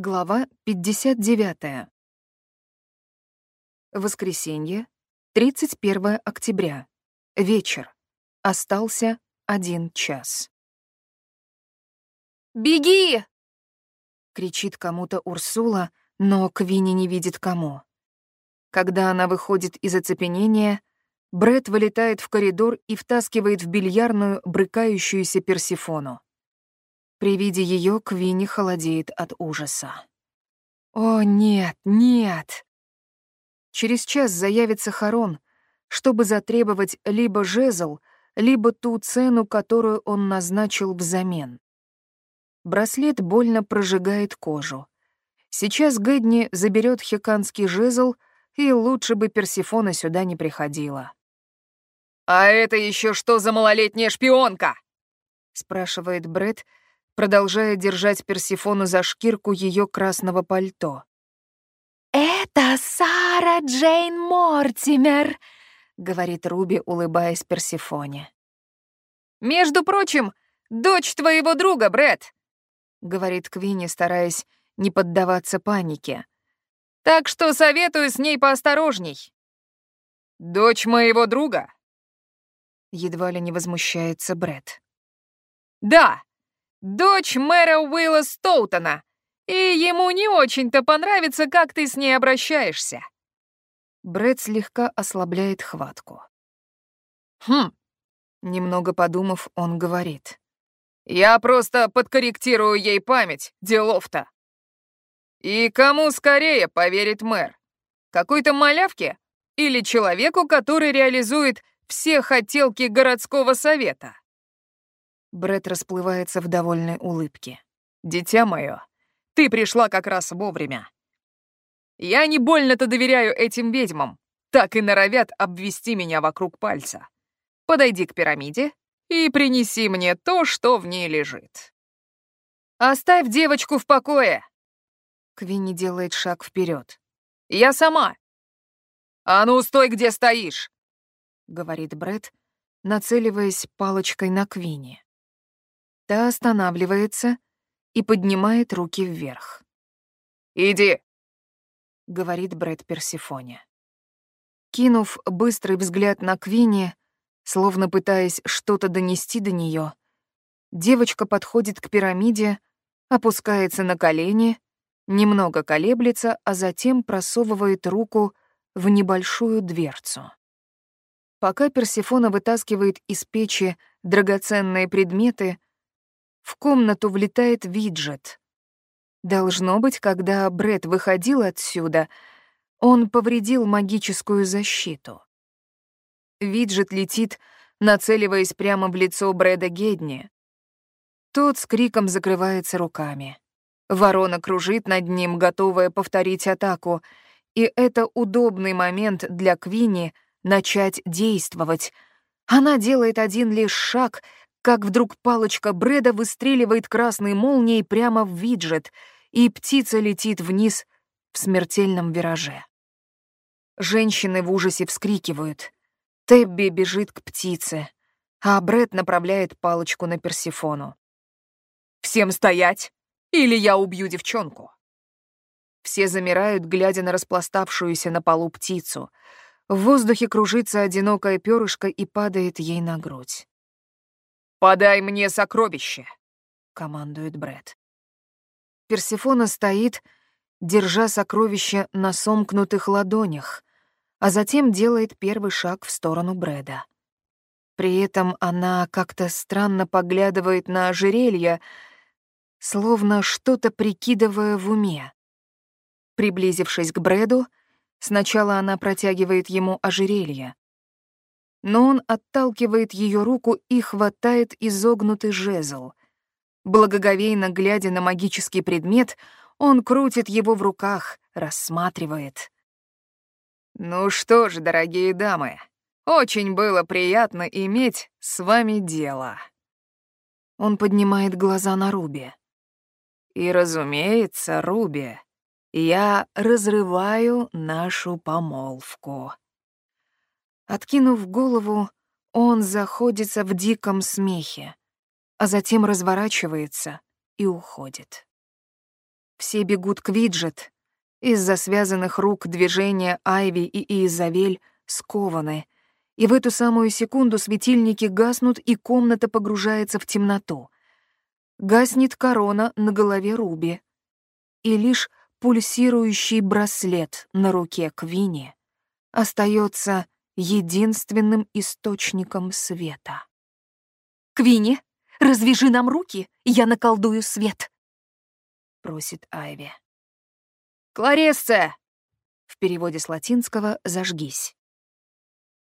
Глава 59. Воскресенье, 31 октября. Вечер. Остался один час. «Беги!» — кричит кому-то Урсула, но Квинни не видит кому. Когда она выходит из оцепенения, Бред вылетает в коридор и втаскивает в бильярдную брыкающуюся Персифону. При виде ее Квинни холодеет от ужаса. «О, нет, нет!» Через час заявится Харон, чтобы затребовать либо жезл, либо ту цену, которую он назначил взамен. Браслет больно прожигает кожу. Сейчас Гэдни заберет хиканский жезл, и лучше бы Персифона сюда не приходила. «А это еще что за малолетняя шпионка?» — спрашивает Бред, продолжая держать Персифону за шкирку ее красного пальто. «Это Сара Джейн Мортимер», — говорит Руби, улыбаясь Персифоне. «Между прочим, дочь твоего друга, Брэд», — говорит Квинни, стараясь не поддаваться панике. «Так что советую с ней поосторожней». «Дочь моего друга?» Едва ли не возмущается Брэд. «Да, дочь мэра Уилла Стоутона, и ему не очень-то понравится, как ты с ней обращаешься». Брэд слегка ослабляет хватку. «Хм», — немного подумав, он говорит. «Я просто подкорректирую ей память, делов-то». «И кому скорее поверит мэр? Какой-то малявке или человеку, который реализует все хотелки городского совета?» Бред расплывается в довольной улыбке. «Дитя мое, ты пришла как раз вовремя. Я не больно-то доверяю этим ведьмам, так и норовят обвести меня вокруг пальца. Подойди к пирамиде и принеси мне то, что в ней лежит. Оставь девочку в покое!» Квинни делает шаг вперед. «Я сама!» «А ну, стой, где стоишь!» — говорит Бред, нацеливаясь палочкой на Квинни. Та останавливается и поднимает руки вверх. «Иди!» — говорит Брэд Персифоне. Кинув быстрый взгляд на Квинни, словно пытаясь что-то донести до нее, девочка подходит к пирамиде, опускается на колени, немного колеблется, а затем просовывает руку в небольшую дверцу. Пока Персифона вытаскивает из печи драгоценные предметы, в комнату влетает виджет. Должно быть, когда Бред выходил отсюда, он повредил магическую защиту. Виджет летит, нацеливаясь прямо в лицо Брэда Гедни. Тот с криком закрывается руками. Ворона кружит над ним, готовая повторить атаку, и это удобный момент для Квинни начать действовать. Она делает один лишь шаг, как вдруг палочка Брэда выстреливает красной молнией прямо в виджет, и птица летит вниз в смертельном вираже. Женщины в ужасе вскрикивают. Тебби бежит к птице, а Брэд направляет палочку на Персифону. «Всем стоять, или я убью девчонку!» Все замирают, глядя на распластавшуюся на полу птицу. В воздухе кружится одинокое перышко и падает ей на грудь. «Подай мне сокровище!» — командует Бред. Персифона стоит, держа сокровище на сомкнутых ладонях, а затем делает первый шаг в сторону Бреда. При этом она как-то странно поглядывает на ожерелье, словно что-то прикидывая в уме. Приблизившись к Бреду, сначала она протягивает ему ожерелье, но он отталкивает ее руку и хватает изогнутый жезл. Благоговейно глядя на магический предмет, он крутит его в руках, рассматривает. «Ну что ж, дорогие дамы, очень было приятно иметь с вами дело». Он поднимает глаза на Руби. «И, разумеется, Руби, я разрываю нашу помолвку». Откинув голову, он заходится в диком смехе, а затем разворачивается и уходит. Все бегут к Виджет. Из-за связанных рук движения Айви и Изавель скованы. И в эту самую секунду светильники гаснут, и комната погружается в темноту. Гаснет корона на голове Руби. И лишь пульсирующий браслет на руке Квини остается единственным источником света. «Квини, развяжи нам руки, я наколдую свет!» — просит Айви. «Кларесса!» В переводе с латинского «зажгись».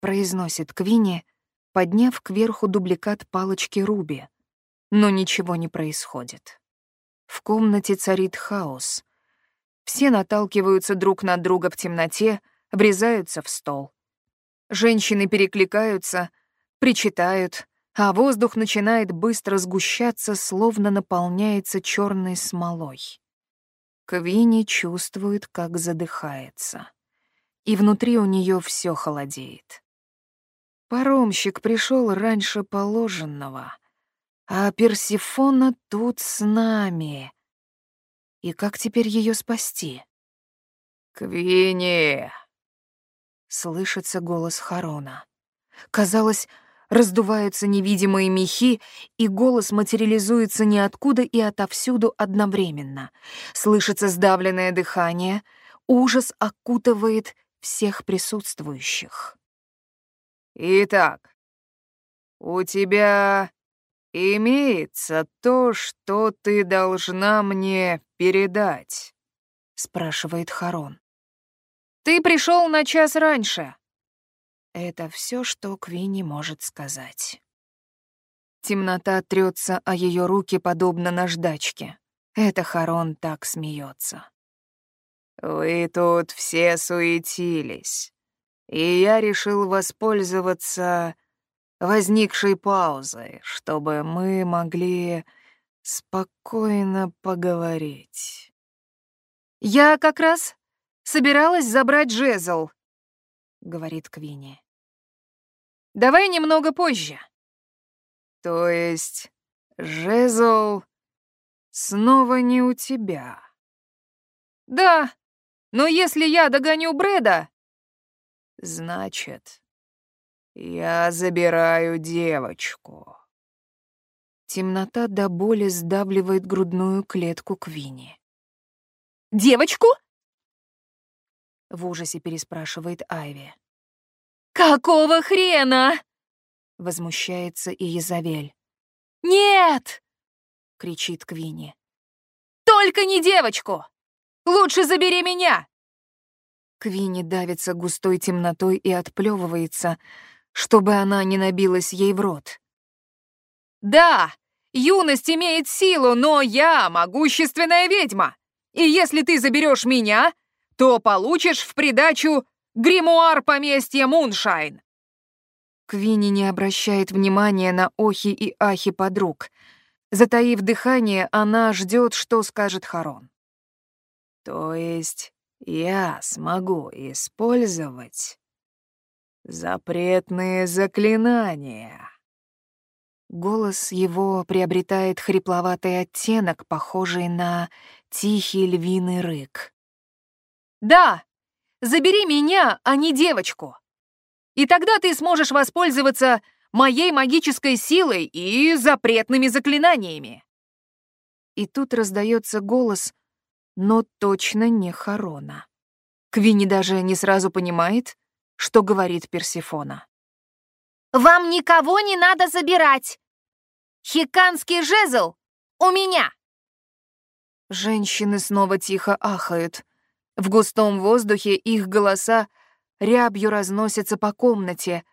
Произносит Квини, подняв кверху дубликат палочки Руби. Но ничего не происходит. В комнате царит хаос. Все наталкиваются друг на друга в темноте, врезаются в стол. Женщины перекликаются, причитают, а воздух начинает быстро сгущаться, словно наполняется черной смолой. Квинни чувствует, как задыхается. И внутри у нее все холодеет. Паромщик пришел раньше положенного, а Персифона тут с нами. И как теперь ее спасти? «Квинни!» — слышится голос Харона. Казалось, раздуваются невидимые мехи, и голос материализуется ниоткуда и отовсюду одновременно. Слышится сдавленное дыхание, ужас окутывает всех присутствующих. «Итак, у тебя имеется то, что ты должна мне передать?» — спрашивает Харон. «Ты пришел на час раньше», это все, что Квинни может сказать. Темнота трется о ее руки, подобно наждачке. Это Харон так смеется. «Вы тут все суетились, и я решил воспользоваться возникшей паузой, чтобы мы могли спокойно поговорить». «Я как раз собиралась забрать жезл», — говорит Квинни. Давай немного позже. То есть жезл снова не у тебя? Да, но если я догоню Брэда... Значит, я забираю девочку. Темнота до боли сдавливает грудную клетку Квини. «Девочку?» В ужасе переспрашивает Айви. «Какого хрена?» — возмущается и Изавель. «Нет!» — кричит Квинни. «Только не девочку! Лучше забери меня!» Квинни давится густой темнотой и отплевывается, чтобы она не набилась ей в рот. «Да, юность имеет силу, но я могущественная ведьма, и если ты заберешь меня, то получишь в придачу Гримуар поместья Муншайн!» Квинни не обращает внимания на охи и ахи подруг. Затаив дыхание, она ждет, что скажет Харон. «То есть я смогу использовать запретные заклинания?» Голос его приобретает хрипловатый оттенок, похожий на тихий львиный рык. «Да, Забери меня, а не девочку. И тогда ты сможешь воспользоваться моей магической силой и запретными заклинаниями. И тут раздается голос, но точно не Харона. Квинни даже не сразу понимает, что говорит Персифона. «Вам никого не надо забирать! Хиканский жезл у меня!» Женщины снова тихо ахают. В густом воздухе их голоса рябью разносятся по комнате,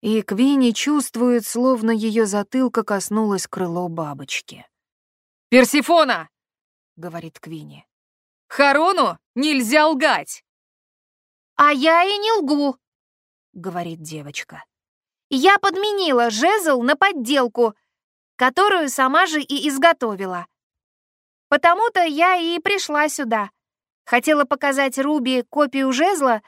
и Квинни чувствует, словно ее затылка коснулось крыло бабочки. «Персифона!» — говорит Квинни. «Харону нельзя лгать!» «А я и не лгу!» — говорит девочка. «Я подменила жезл на подделку, которую сама же и изготовила. Потому-то я и пришла сюда. Хотела показать Руби копию жезла,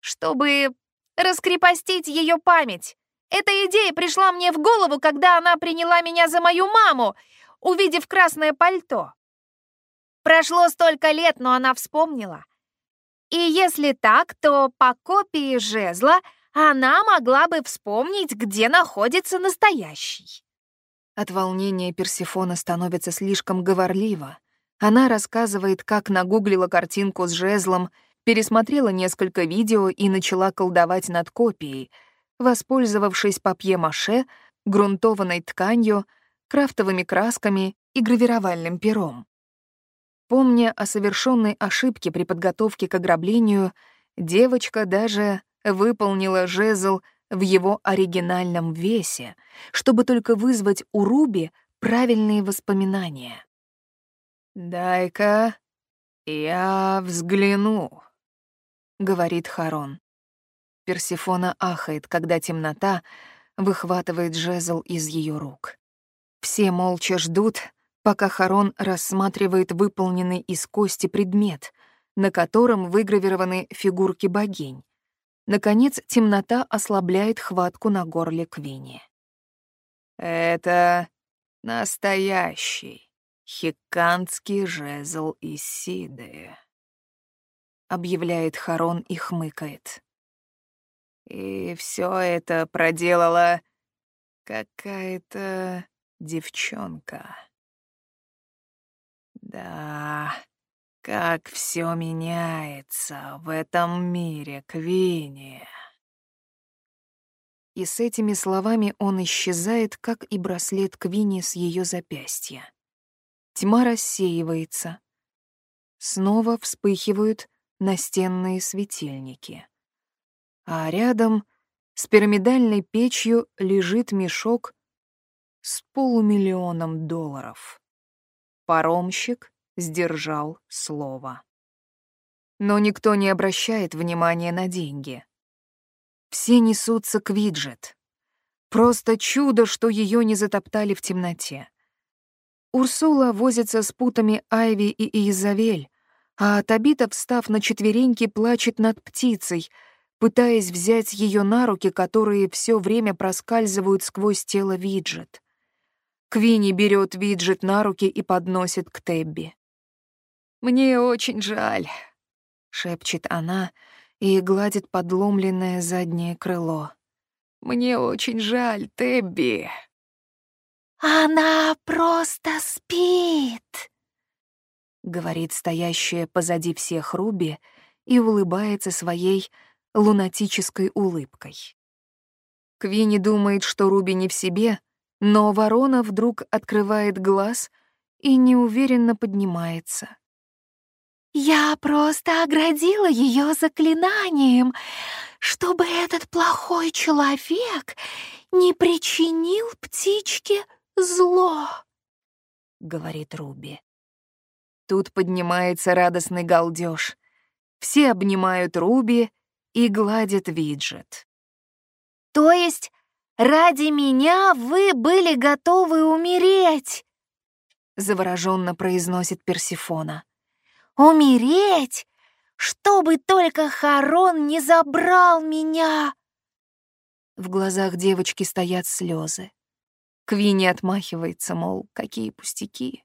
чтобы раскрепостить ее память. Эта идея пришла мне в голову, когда она приняла меня за мою маму, увидев красное пальто. Прошло столько лет, но она вспомнила. И если так, то по копии жезла она могла бы вспомнить, где находится настоящий. От волнения Персифона становится слишком говорливо. Она рассказывает, как нагуглила картинку с жезлом, пересмотрела несколько видео и начала колдовать над копией, воспользовавшись папье-маше, грунтованной тканью, крафтовыми красками и гравировальным пером. Помня о совершенной ошибке при подготовке к ограблению, девочка даже выполнила жезл в его оригинальном весе, чтобы только вызвать у Руби правильные воспоминания. «Дай-ка я взгляну», — говорит Харон. Персифона ахает, когда темнота выхватывает жезл из ее рук. Все молча ждут, пока Харон рассматривает выполненный из кости предмет, на котором выгравированы фигурки богинь. Наконец, темнота ослабляет хватку на горле Квини. «Это настоящий хикантский жезл Исиды», — объявляет Харон и хмыкает. «И все это проделала какая-то девчонка». «Да, как все меняется в этом мире, Квинни. И с этими словами он исчезает, как и браслет Квинни с ее запястья. Тьма рассеивается. Снова вспыхивают настенные светильники. А рядом с пирамидальной печью лежит мешок с полумиллионом долларов. Паромщик сдержал слово. Но никто не обращает внимания на деньги. Все несутся к Виджет. Просто чудо, что ее не затоптали в темноте. Урсула возится с путами Айви и Изавель, а Табита, встав на четвереньки, плачет над птицей, пытаясь взять ее на руки, которые все время проскальзывают сквозь тело Виджет. Квинни берет Виджет на руки и подносит к Тебби. «Мне очень жаль», — шепчет она и гладит подломленное заднее крыло. «Мне очень жаль, Тебби». «Она просто спит», — говорит стоящая позади всех Руби и улыбается своей лунатической улыбкой. Квинни думает, что Руби не в себе, но ворона вдруг открывает глаз и неуверенно поднимается. Я просто оградила ее заклинанием, чтобы этот плохой человек не причинил птичке зло, — говорит Руби. Тут поднимается радостный галдеж. Все обнимают Руби и гладят Виджет. То есть ради меня вы были готовы умереть? Завороженно произносит Персифона. Умереть? Чтобы только Харон не забрал меня!» В глазах девочки стоят слезы. Квинни отмахивается, мол, какие пустяки.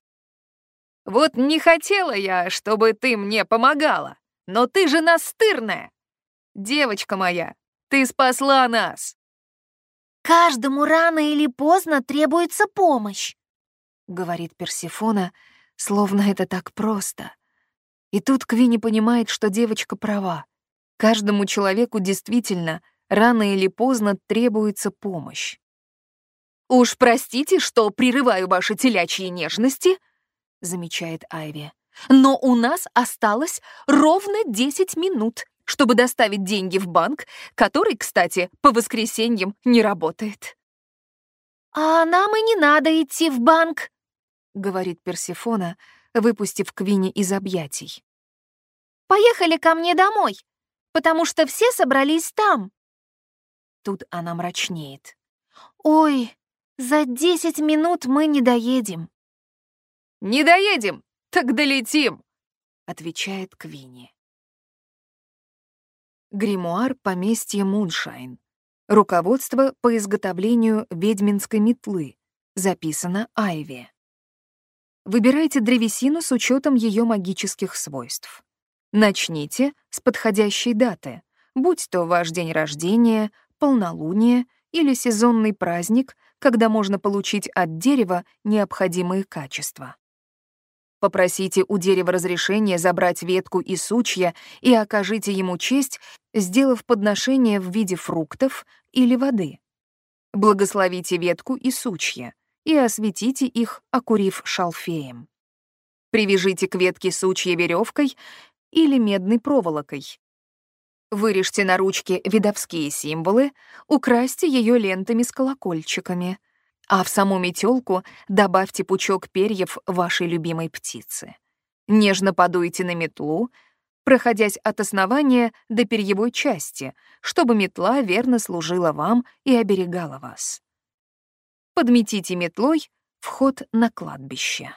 «Вот не хотела я, чтобы ты мне помогала, но ты же настырная! Девочка моя, ты спасла нас!» «Каждому рано или поздно требуется помощь», — говорит Персифона, словно это так просто. И тут Квинни понимает, что девочка права. Каждому человеку действительно рано или поздно требуется помощь. «Уж простите, что прерываю ваши телячьи нежности», — замечает Айви. «Но у нас осталось ровно 10 минут, чтобы доставить деньги в банк, который, кстати, по воскресеньям не работает». «А нам и не надо идти в банк», — говорит Персифона, — выпустив Квинни из объятий. «Поехали ко мне домой, потому что все собрались там». Тут она мрачнеет. «Ой, за десять минут мы не доедем». «Не доедем, так долетим», — отвечает Квинни. Гримуар поместья Муншайн. Руководство по изготовлению ведьминской метлы. Записано Айви. Выбирайте древесину с учетом ее магических свойств. Начните с подходящей даты, будь то ваш день рождения, полнолуние или сезонный праздник, когда можно получить от дерева необходимые качества. Попросите у дерева разрешения забрать ветку и сучья и окажите ему честь, сделав подношение в виде фруктов или воды. Благословите ветку и сучья и осветите их, окурив шалфеем. Привяжите к ветке сучья веревкой или медной проволокой. Вырежьте на ручке видовские символы, украсьте ее лентами с колокольчиками — а в саму метелку добавьте пучок перьев вашей любимой птицы. Нежно подуйте на метлу, проходясь от основания до перьевой части, чтобы метла верно служила вам и оберегала вас. Подметите метлой вход на кладбище.